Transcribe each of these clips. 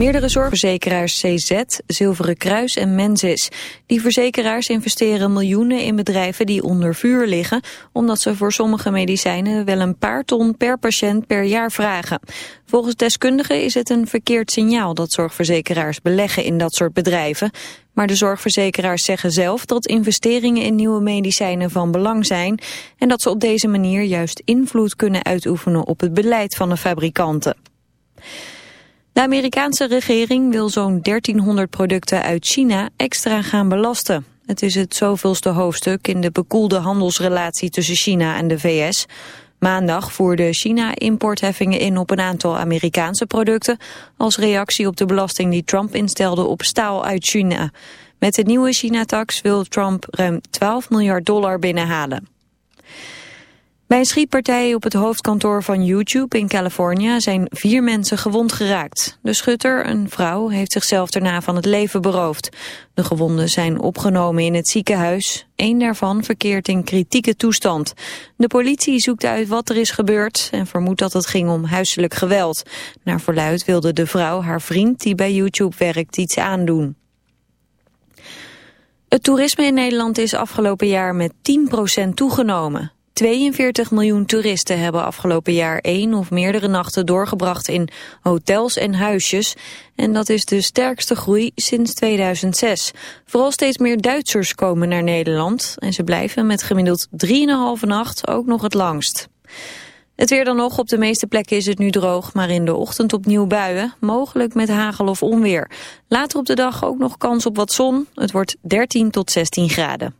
Meerdere zorgverzekeraars CZ, Zilveren Kruis en Mensis. Die verzekeraars investeren miljoenen in bedrijven die onder vuur liggen... omdat ze voor sommige medicijnen wel een paar ton per patiënt per jaar vragen. Volgens deskundigen is het een verkeerd signaal dat zorgverzekeraars beleggen in dat soort bedrijven. Maar de zorgverzekeraars zeggen zelf dat investeringen in nieuwe medicijnen van belang zijn... en dat ze op deze manier juist invloed kunnen uitoefenen op het beleid van de fabrikanten. De Amerikaanse regering wil zo'n 1300 producten uit China extra gaan belasten. Het is het zoveelste hoofdstuk in de bekoelde handelsrelatie tussen China en de VS. Maandag voerde China importheffingen in op een aantal Amerikaanse producten... als reactie op de belasting die Trump instelde op staal uit China. Met de nieuwe China-tax wil Trump ruim 12 miljard dollar binnenhalen. Bij een schietpartij op het hoofdkantoor van YouTube in Californië zijn vier mensen gewond geraakt. De schutter, een vrouw, heeft zichzelf daarna van het leven beroofd. De gewonden zijn opgenomen in het ziekenhuis. Eén daarvan verkeert in kritieke toestand. De politie zoekt uit wat er is gebeurd en vermoedt dat het ging om huiselijk geweld. Naar verluid wilde de vrouw haar vriend die bij YouTube werkt iets aandoen. Het toerisme in Nederland is afgelopen jaar met 10% toegenomen. 42 miljoen toeristen hebben afgelopen jaar één of meerdere nachten doorgebracht in hotels en huisjes. En dat is de sterkste groei sinds 2006. Vooral steeds meer Duitsers komen naar Nederland en ze blijven met gemiddeld 3,5 nacht ook nog het langst. Het weer dan nog, op de meeste plekken is het nu droog, maar in de ochtend opnieuw buien, mogelijk met hagel of onweer. Later op de dag ook nog kans op wat zon, het wordt 13 tot 16 graden.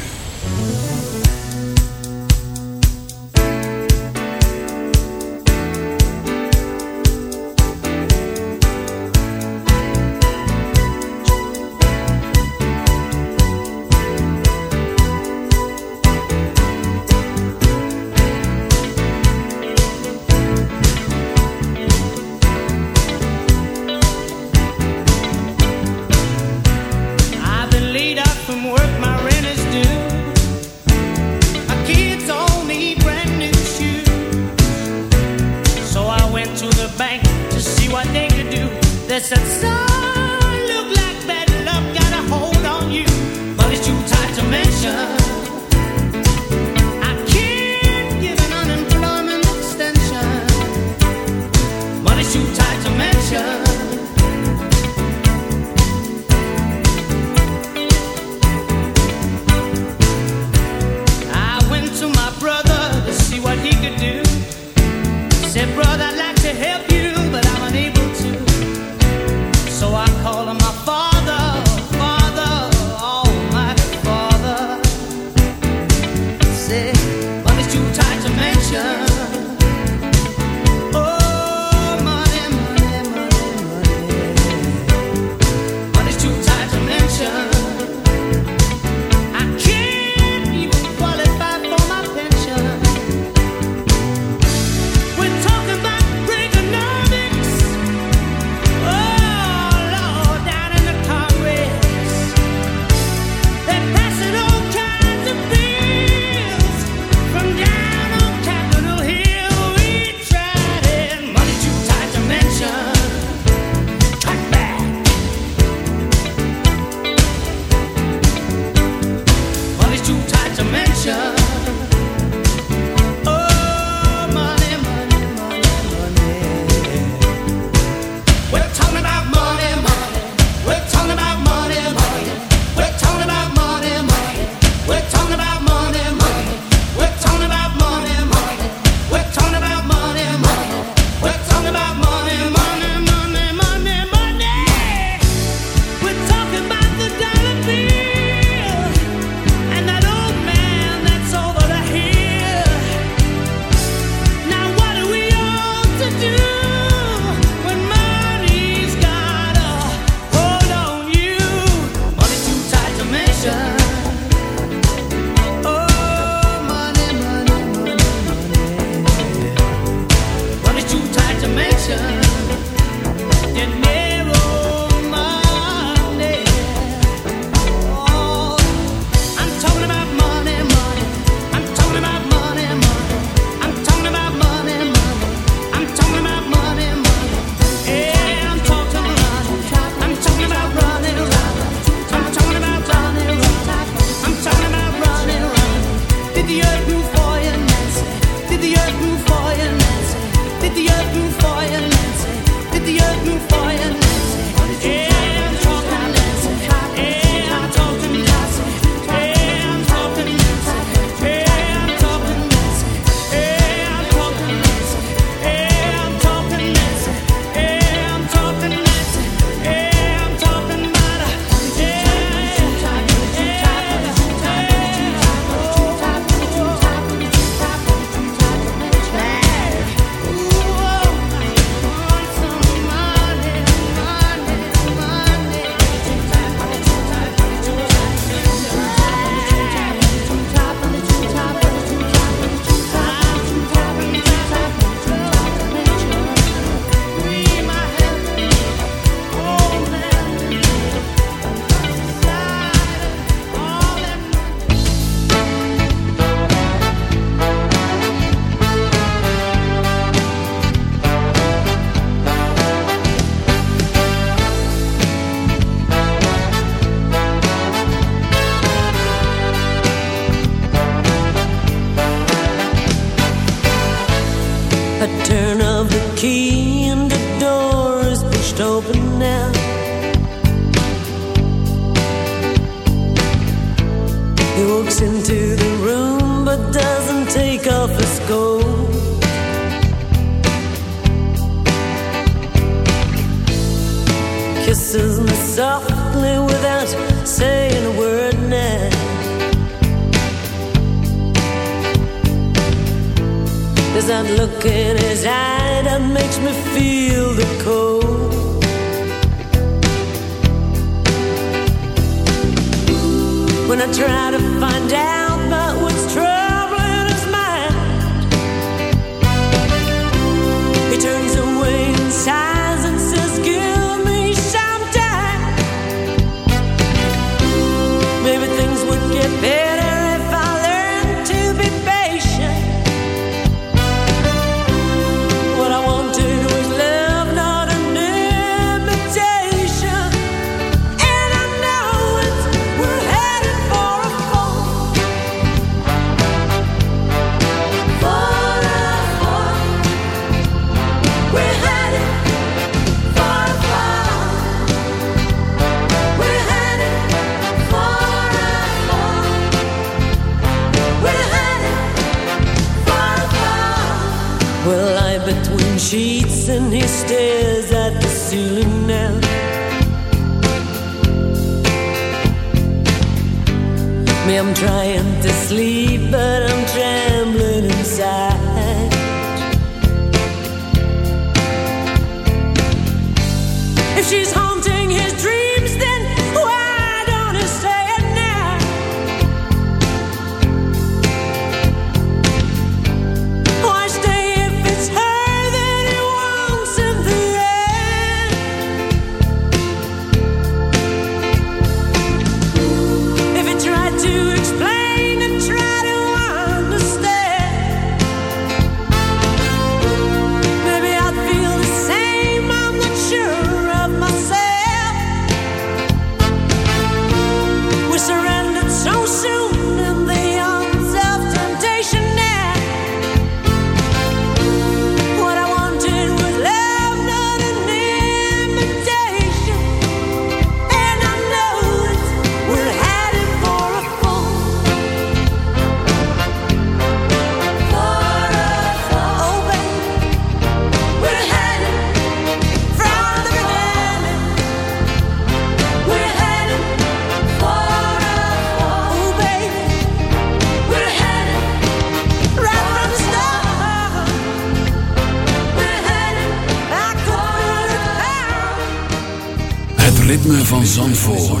it. Zandvoort.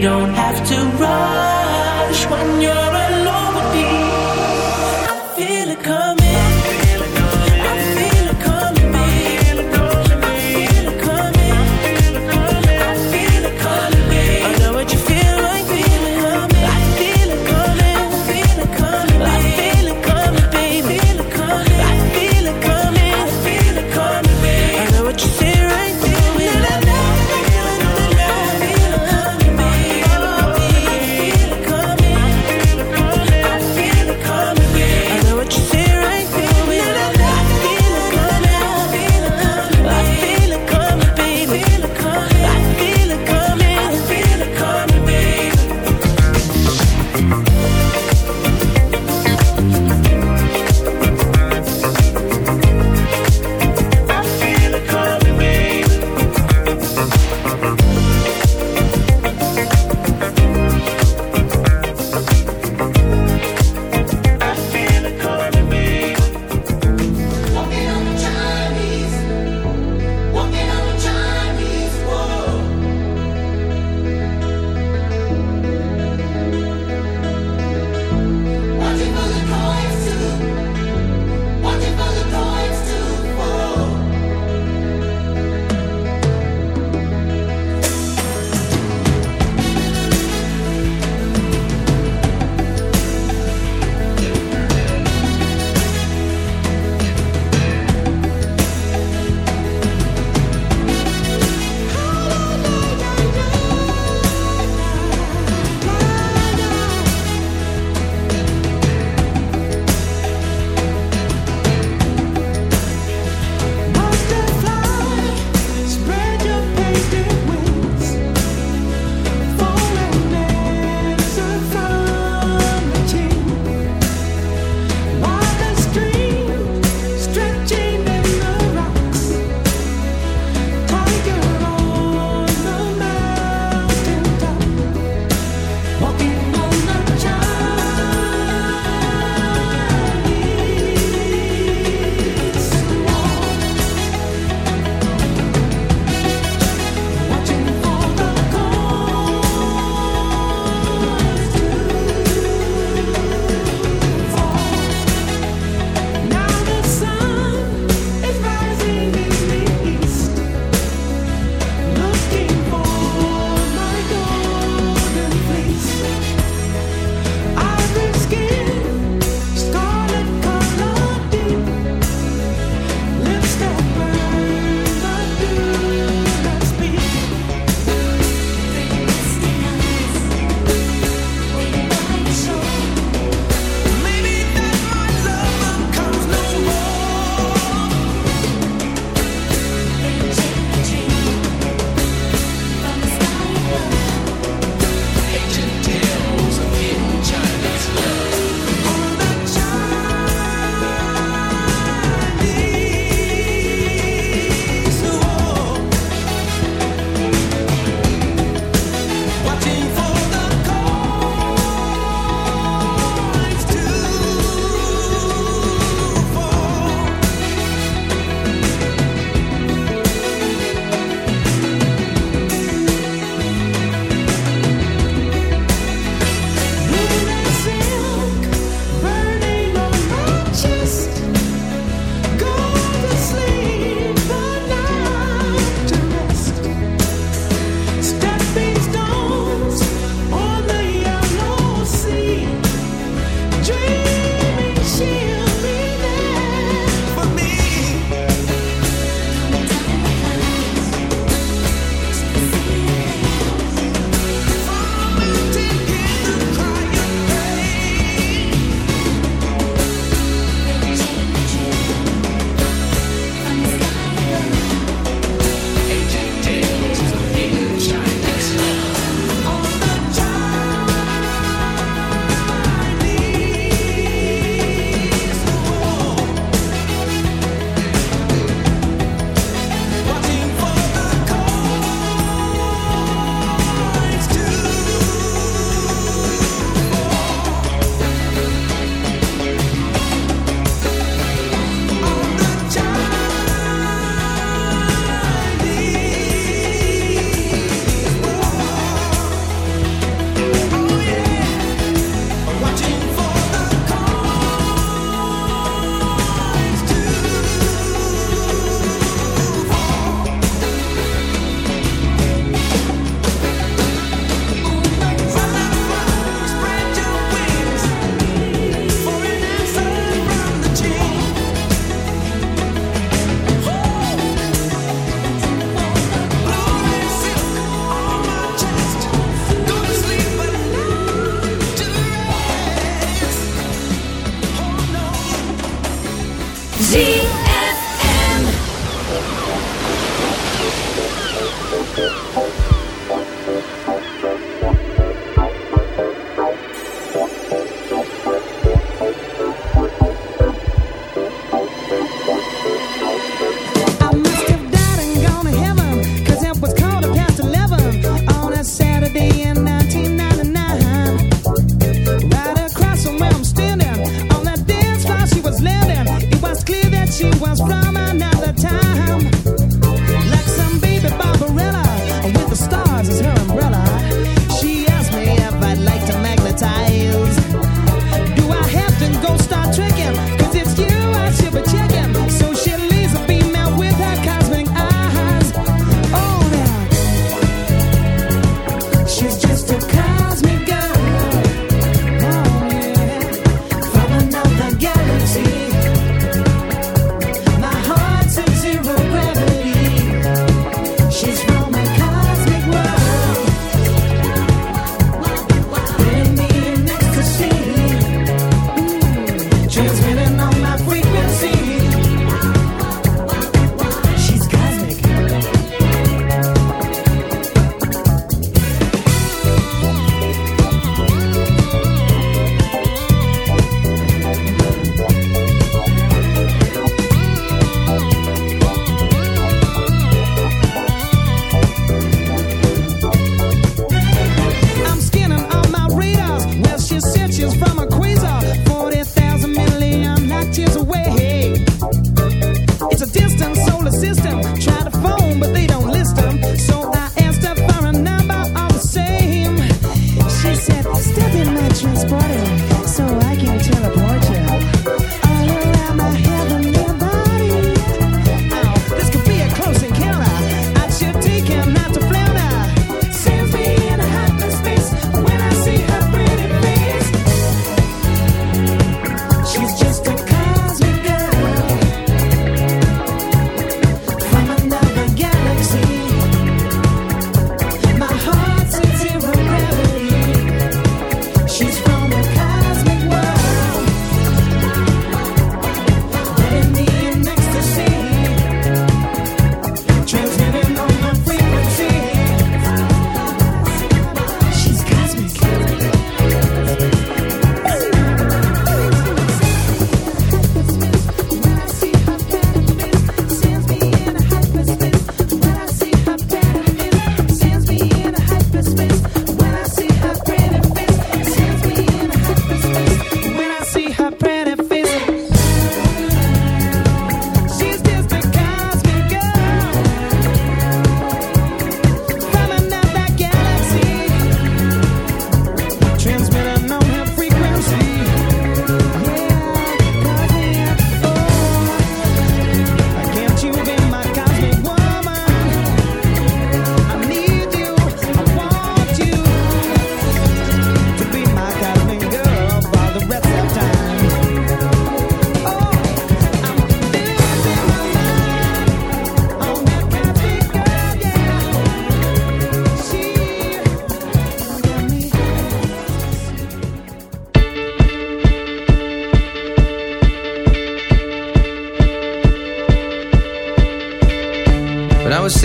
don't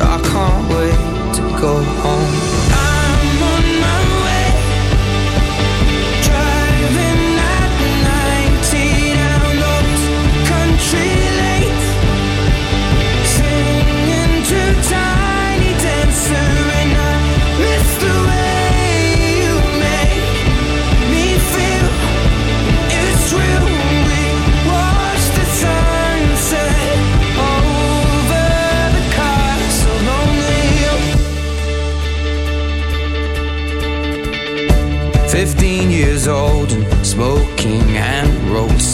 i can't wait to go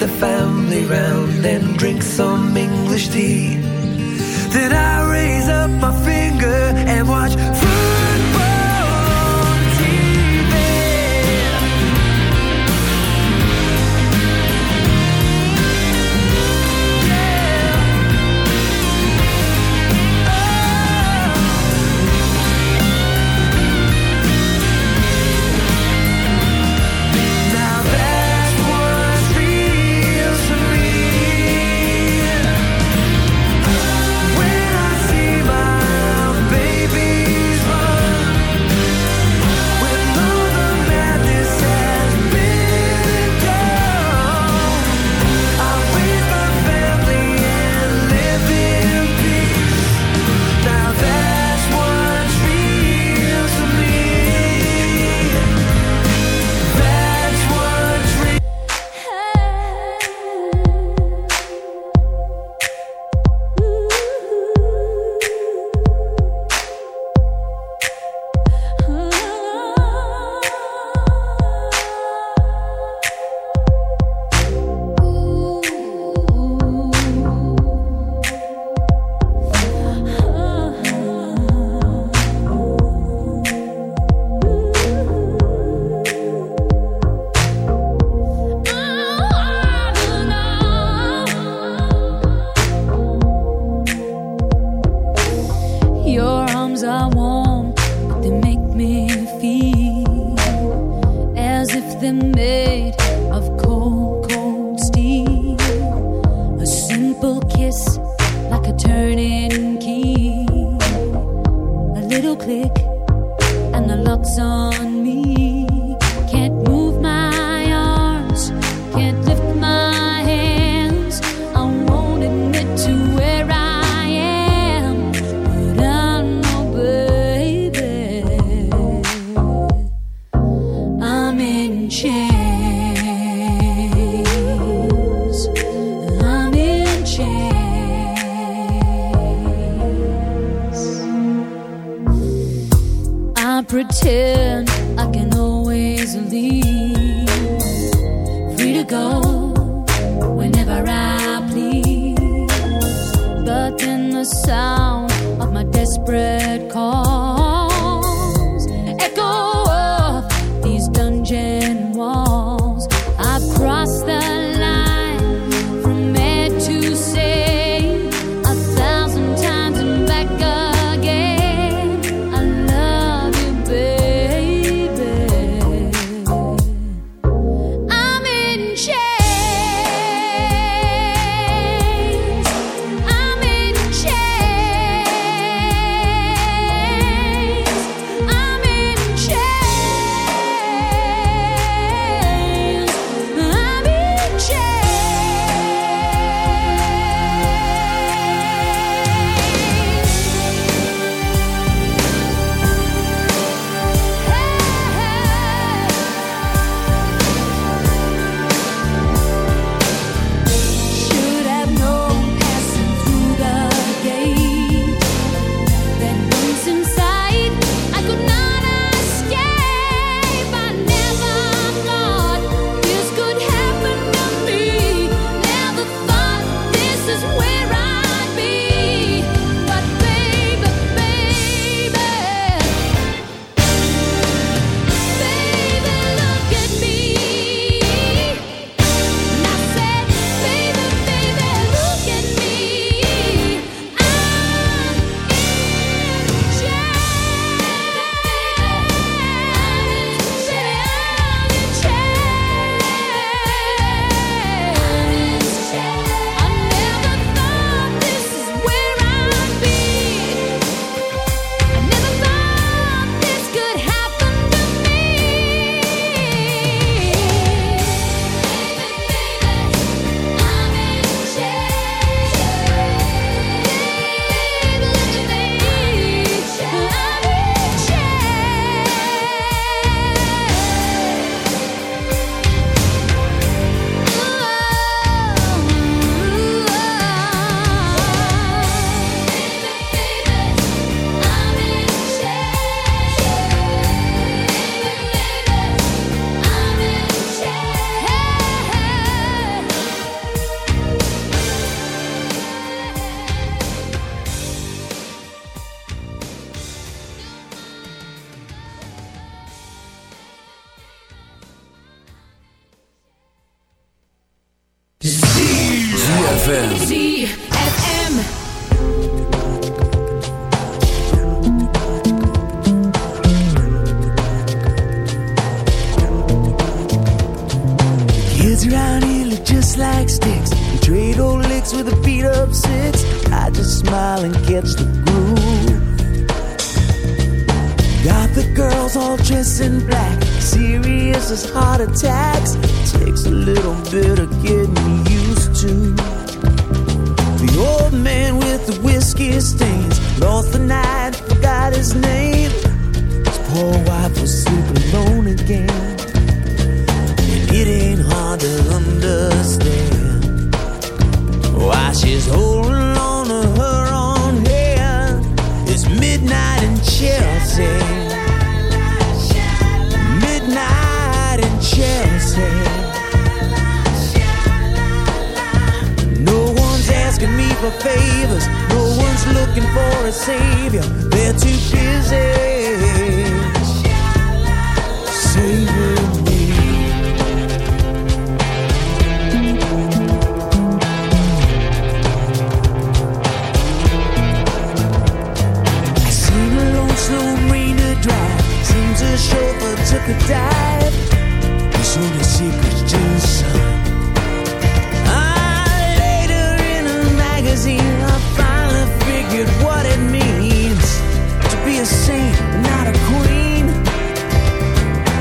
the family round and drink some English tea. chauffeur took a dive. His only secret's juice. Ah, later in a magazine, I finally figured what it means to be a saint, not a queen.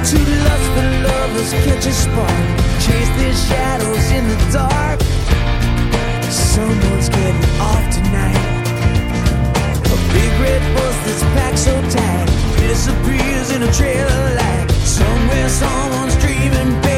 Two lustful lovers catch a spark, chase their shadows in the dark. Someone's getting off tonight. A big red bus that's packed so tight disappears in a trail of light. Somewhere someone's dreaming.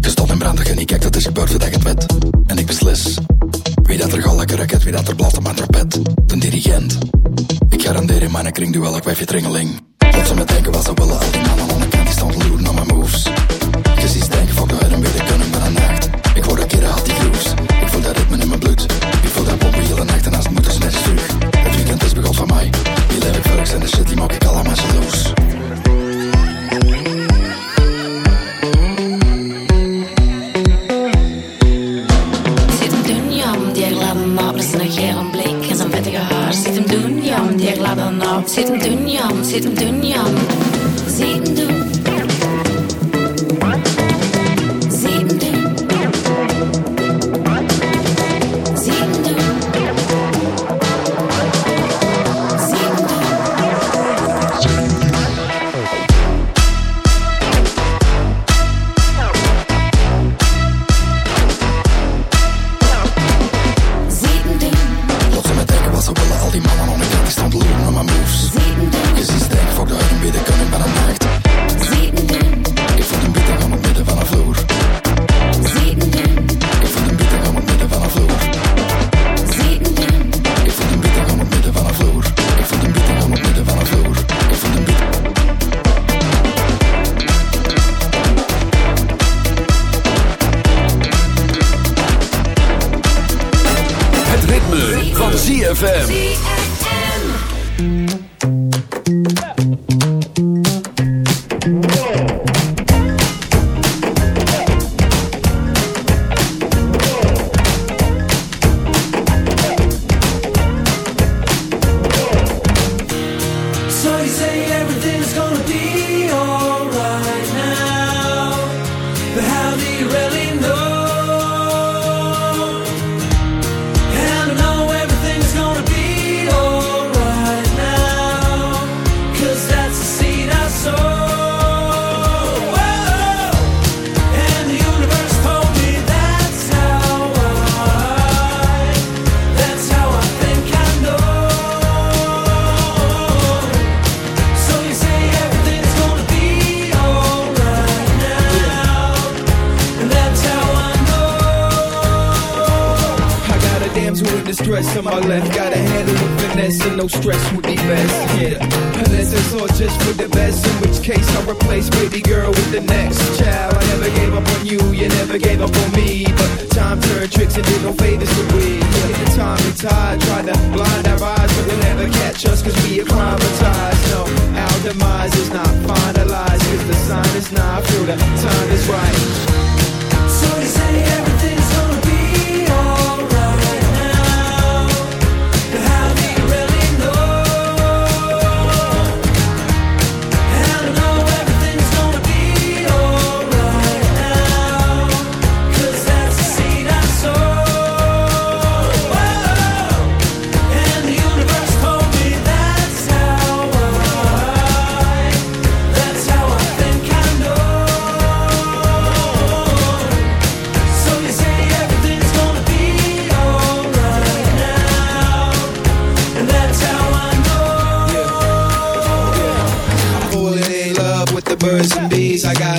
Gestald in brandig en ik kijk dat is gebeurd voordat ik het wet. En ik beslis. Wie dat er gal lekker raket, wie dat er blaft op mijn trapet. De dirigent. Ik garandeer in mijn kring duel, ik wijf je tringeling. Ze me denken wat ze willen.